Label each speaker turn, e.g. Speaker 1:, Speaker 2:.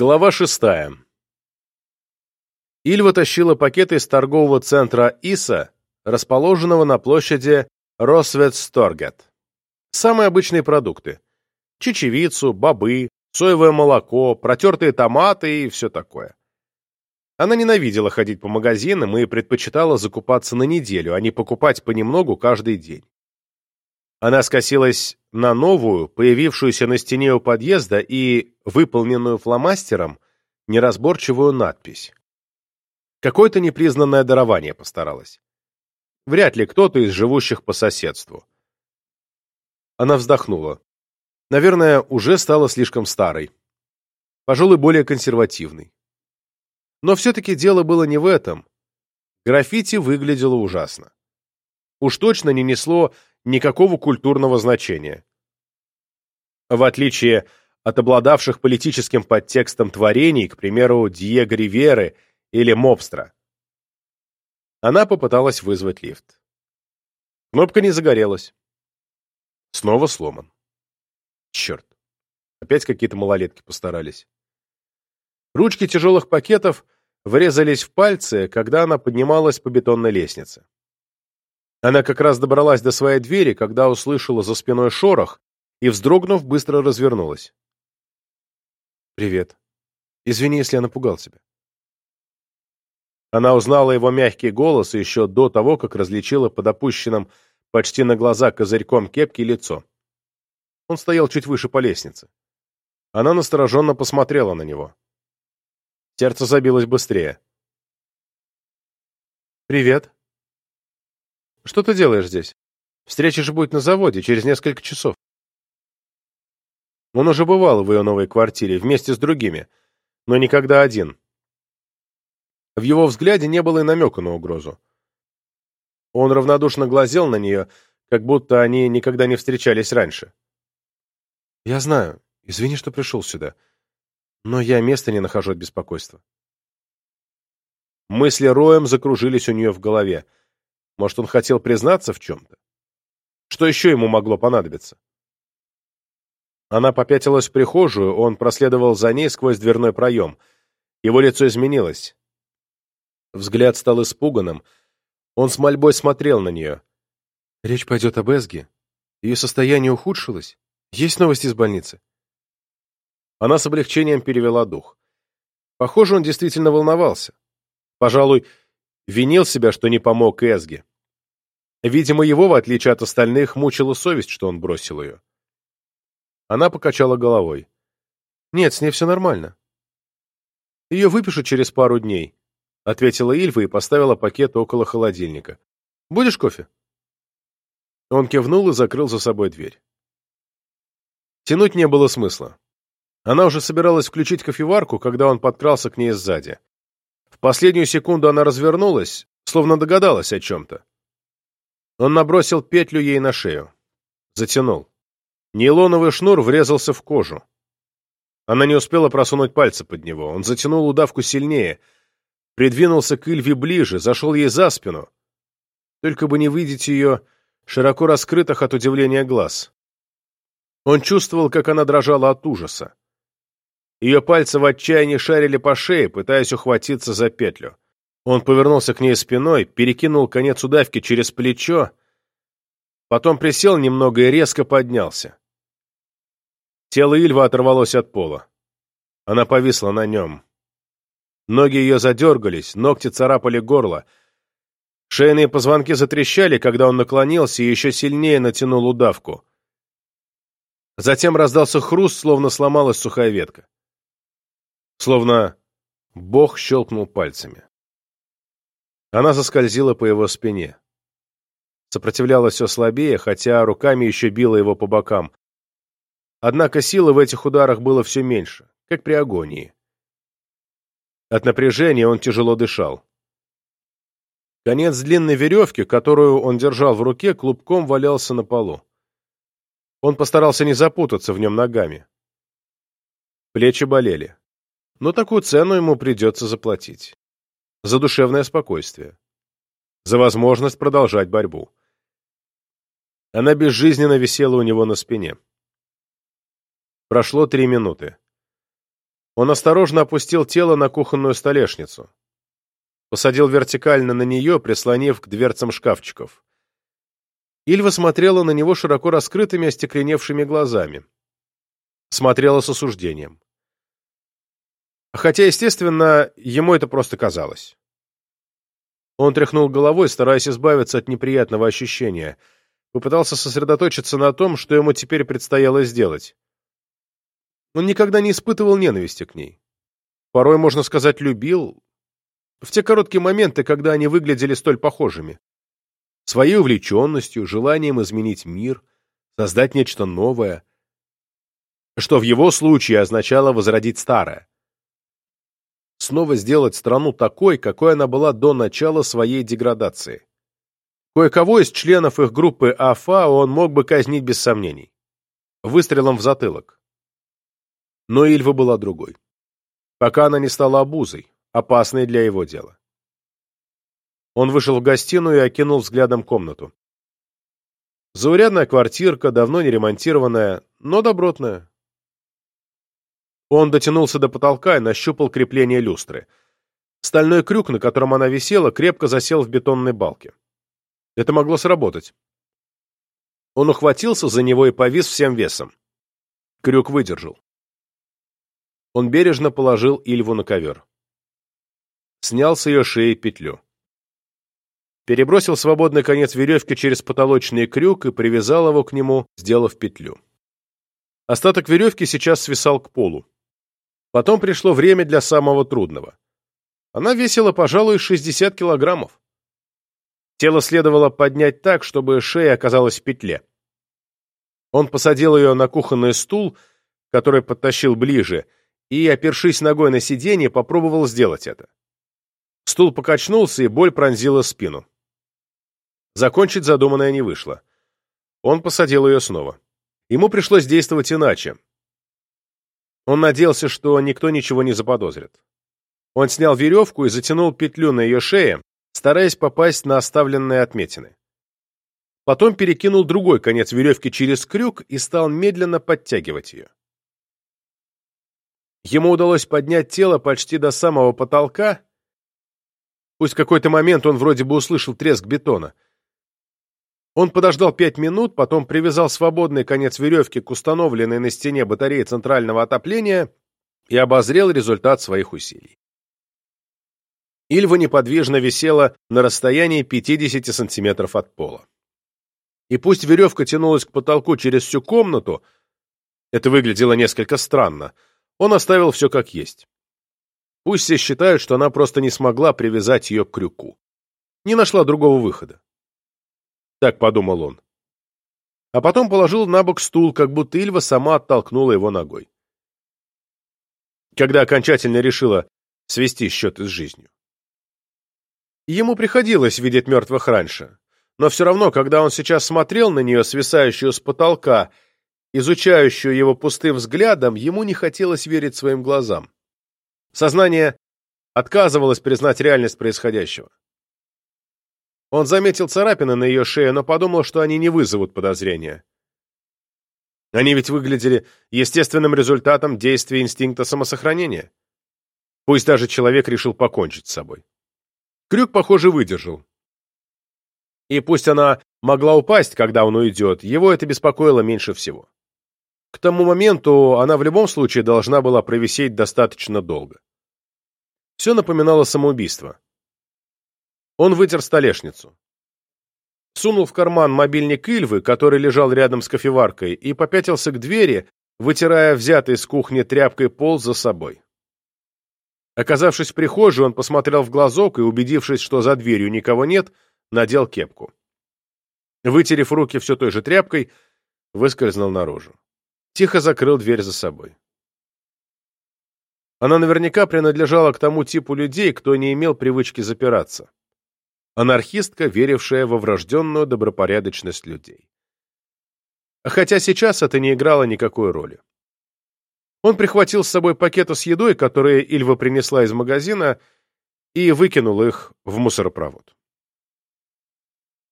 Speaker 1: Глава шестая. Ильва тащила пакеты из торгового центра ИСА, расположенного на площади Росветсторгет. Самые обычные продукты. Чечевицу, бобы, соевое молоко, протертые томаты и все такое. Она ненавидела ходить по магазинам и предпочитала закупаться на неделю, а не покупать понемногу каждый день. Она скосилась на новую, появившуюся на стене у подъезда и выполненную фломастером, неразборчивую надпись. Какое-то непризнанное дарование постаралась. Вряд ли кто-то из живущих по соседству. Она вздохнула. Наверное, уже стала слишком старой. Пожалуй, более консервативной. Но все-таки дело было не в этом. Граффити выглядело ужасно. Уж точно не несло никакого культурного значения. В отличие от обладавших политическим подтекстом творений, к примеру, Диего Риверы или Мобстра. Она попыталась вызвать лифт. Кнопка не загорелась. Снова сломан. Черт. Опять какие-то малолетки постарались. Ручки тяжелых пакетов врезались в пальцы, когда она поднималась по бетонной лестнице. Она как раз добралась до своей двери, когда услышала за спиной шорох и, вздрогнув, быстро развернулась. «Привет. Извини, если я напугал тебя». Она узнала его мягкий голос еще до того, как различила под опущенным почти на глаза козырьком кепки лицо. Он стоял чуть выше по лестнице. Она настороженно посмотрела на него. Сердце забилось быстрее. «Привет», что ты делаешь здесь? Встреча же будет на заводе, через несколько часов. Он уже бывал в ее новой квартире, вместе с другими, но никогда один. В его взгляде не было и намека на угрозу. Он равнодушно глазел на нее, как будто они никогда не встречались раньше. «Я знаю. Извини, что пришел сюда. Но я места не нахожу от беспокойства». Мысли роем закружились у нее в голове. Может, он хотел признаться в чем-то? Что еще ему могло понадобиться? Она попятилась в прихожую, он проследовал за ней сквозь дверной проем. Его лицо изменилось. Взгляд стал испуганным. Он с мольбой смотрел на нее. Речь пойдет об Эсге. Ее состояние ухудшилось. Есть новости из больницы? Она с облегчением перевела дух. Похоже, он действительно волновался. Пожалуй, винил себя, что не помог Эсге. Видимо, его, в отличие от остальных, мучила совесть, что он бросил ее. Она покачала головой. «Нет, с ней все нормально. Ее выпишут через пару дней», — ответила Ильва и поставила пакет около холодильника. «Будешь кофе?» Он кивнул и закрыл за собой дверь. Тянуть не было смысла. Она уже собиралась включить кофеварку, когда он подкрался к ней сзади. В последнюю секунду она развернулась, словно догадалась о чем-то. Он набросил петлю ей на шею. Затянул. Нейлоновый шнур врезался в кожу. Она не успела просунуть пальцы под него. Он затянул удавку сильнее, придвинулся к Ильве ближе, зашел ей за спину. Только бы не видеть ее широко раскрытых от удивления глаз. Он чувствовал, как она дрожала от ужаса. Ее пальцы в отчаянии шарили по шее, пытаясь ухватиться за петлю. Он повернулся к ней спиной, перекинул конец удавки через плечо, потом присел немного и резко поднялся. Тело Ильва оторвалось от пола. Она повисла на нем. Ноги ее задергались, ногти царапали горло. Шейные позвонки затрещали, когда он наклонился и еще сильнее натянул удавку. Затем раздался хруст, словно сломалась сухая ветка. Словно Бог щелкнул пальцами. Она заскользила по его спине. Сопротивлялась все слабее, хотя руками еще била его по бокам. Однако силы в этих ударах было все меньше, как при агонии. От напряжения он тяжело дышал. Конец длинной веревки, которую он держал в руке, клубком валялся на полу. Он постарался не запутаться в нем ногами. Плечи болели. Но такую цену ему придется заплатить за душевное спокойствие, за возможность продолжать борьбу. Она безжизненно висела у него на спине. Прошло три минуты. Он осторожно опустил тело на кухонную столешницу. Посадил вертикально на нее, прислонив к дверцам шкафчиков. Ильва смотрела на него широко раскрытыми, остекленевшими глазами. Смотрела с осуждением. Хотя, естественно, ему это просто казалось. Он тряхнул головой, стараясь избавиться от неприятного ощущения. Попытался сосредоточиться на том, что ему теперь предстояло сделать. Он никогда не испытывал ненависти к ней. Порой, можно сказать, любил. В те короткие моменты, когда они выглядели столь похожими. Своей увлеченностью, желанием изменить мир, создать нечто новое. Что в его случае означало возродить старое снова сделать страну такой, какой она была до начала своей деградации. Кое-кого из членов их группы АФА он мог бы казнить без сомнений. Выстрелом в затылок. Но Ильва была другой. Пока она не стала обузой, опасной для его дела. Он вышел в гостиную и окинул взглядом комнату. Заурядная квартирка, давно не ремонтированная, но добротная. Он дотянулся до потолка и нащупал крепление люстры. Стальной крюк, на котором она висела, крепко засел в бетонной балке. Это могло сработать. Он ухватился за него и повис всем весом. Крюк выдержал. Он бережно положил Ильву на ковер. Снял с ее шеи петлю. Перебросил свободный конец веревки через потолочный крюк и привязал его к нему, сделав петлю. Остаток веревки сейчас свисал к полу. Потом пришло время для самого трудного. Она весила, пожалуй, 60 килограммов. Тело следовало поднять так, чтобы шея оказалась в петле. Он посадил ее на кухонный стул, который подтащил ближе, и, опершись ногой на сиденье, попробовал сделать это. Стул покачнулся, и боль пронзила спину. Закончить задуманное не вышло. Он посадил ее снова. Ему пришлось действовать иначе. Он надеялся, что никто ничего не заподозрит. Он снял веревку и затянул петлю на ее шее, стараясь попасть на оставленные отметины. Потом перекинул другой конец веревки через крюк и стал медленно подтягивать ее. Ему удалось поднять тело почти до самого потолка. Пусть какой-то момент он вроде бы услышал треск бетона — он подождал пять минут, потом привязал свободный конец веревки к установленной на стене батарее центрального отопления и обозрел результат своих усилий. Ильва неподвижно висела на расстоянии 50 сантиметров от пола. И пусть веревка тянулась к потолку через всю комнату, это выглядело несколько странно, он оставил все как есть. Пусть все считают, что она просто не смогла привязать ее к крюку. Не нашла другого выхода. Так подумал он. А потом положил на бок стул, как будто Ильва сама оттолкнула его ногой. Когда окончательно решила свести счеты с жизнью. Ему приходилось видеть мертвых раньше, но все равно, когда он сейчас смотрел на нее, свисающую с потолка, изучающую его пустым взглядом, ему не хотелось верить своим глазам. Сознание отказывалось признать реальность происходящего. Он заметил царапины на ее шее, но подумал, что они не вызовут подозрения. Они ведь выглядели естественным результатом действия инстинкта самосохранения. Пусть даже человек решил покончить с собой. Крюк, похоже, выдержал. И пусть она могла упасть, когда он уйдет, его это беспокоило меньше всего. К тому моменту она в любом случае должна была провисеть достаточно долго. Все напоминало самоубийство. Он вытер столешницу. Сунул в карман мобильник Ильвы, который лежал рядом с кофеваркой, и попятился к двери, вытирая взятый с кухни тряпкой пол за собой. Оказавшись в прихожей, он посмотрел в глазок и, убедившись, что за дверью никого нет, надел кепку. Вытерев руки все той же тряпкой, выскользнул наружу. Тихо закрыл дверь за собой. Она наверняка принадлежала к тому типу людей, кто не имел привычки запираться анархистка, верившая во врожденную добропорядочность людей. Хотя сейчас это не играло никакой роли. Он прихватил с собой пакеты с едой, которые Ильва принесла из магазина, и выкинул их в мусоропровод.